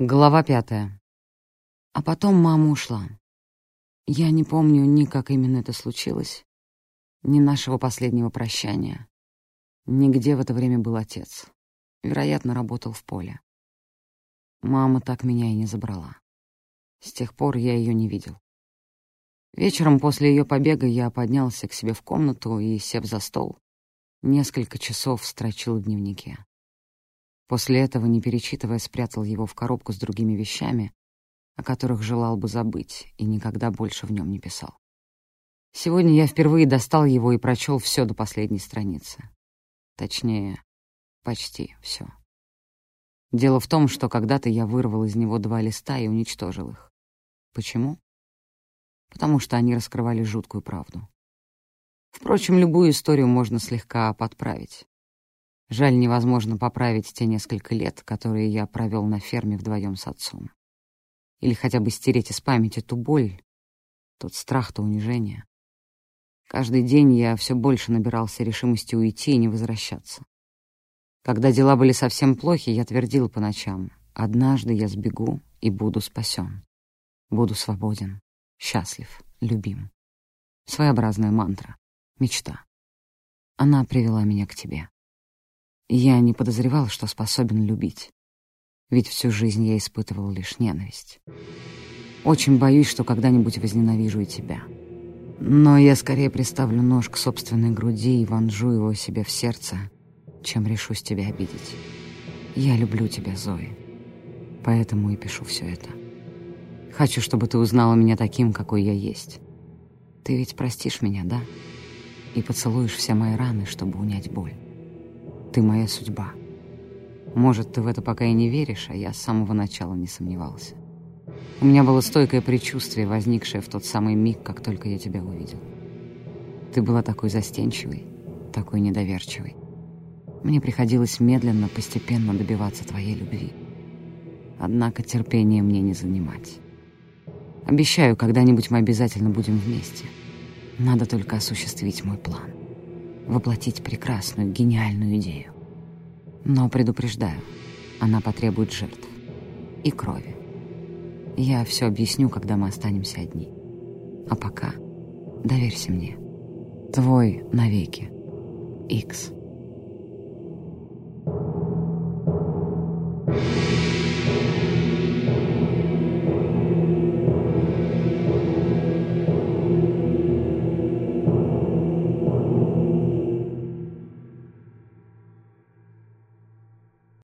Глава пятая. А потом мама ушла. Я не помню ни как именно это случилось, ни нашего последнего прощания, ни где в это время был отец. Вероятно, работал в поле. Мама так меня и не забрала. С тех пор я ее не видел. Вечером после ее побега я поднялся к себе в комнату и, сев за стол, несколько часов строчил в дневнике. После этого, не перечитывая, спрятал его в коробку с другими вещами, о которых желал бы забыть, и никогда больше в нем не писал. Сегодня я впервые достал его и прочел все до последней страницы. Точнее, почти все. Дело в том, что когда-то я вырвал из него два листа и уничтожил их. Почему? Потому что они раскрывали жуткую правду. Впрочем, любую историю можно слегка подправить. Жаль, невозможно поправить те несколько лет, которые я провел на ферме вдвоем с отцом. Или хотя бы стереть из памяти ту боль, тот страх, то унижение. Каждый день я все больше набирался решимости уйти и не возвращаться. Когда дела были совсем плохи, я твердил по ночам, «Однажды я сбегу и буду спасен. Буду свободен, счастлив, любим». Своеобразная мантра, мечта. Она привела меня к тебе. Я не подозревал, что способен любить. Ведь всю жизнь я испытывал лишь ненависть. Очень боюсь, что когда-нибудь возненавижу и тебя. Но я скорее приставлю нож к собственной груди и вонжу его себе в сердце, чем решусь тебя обидеть. Я люблю тебя, Зои. Поэтому и пишу все это. Хочу, чтобы ты узнала меня таким, какой я есть. Ты ведь простишь меня, да? И поцелуешь все мои раны, чтобы унять боль. Ты моя судьба. Может, ты в это пока и не веришь, а я с самого начала не сомневался. У меня было стойкое предчувствие, возникшее в тот самый миг, как только я тебя увидел. Ты была такой застенчивой, такой недоверчивой. Мне приходилось медленно, постепенно добиваться твоей любви. Однако терпение мне не занимать. Обещаю, когда-нибудь мы обязательно будем вместе. Надо только осуществить мой план воплотить прекрасную, гениальную идею. Но предупреждаю, она потребует жертв и крови. Я все объясню, когда мы останемся одни. А пока доверься мне. Твой навеки. Икс.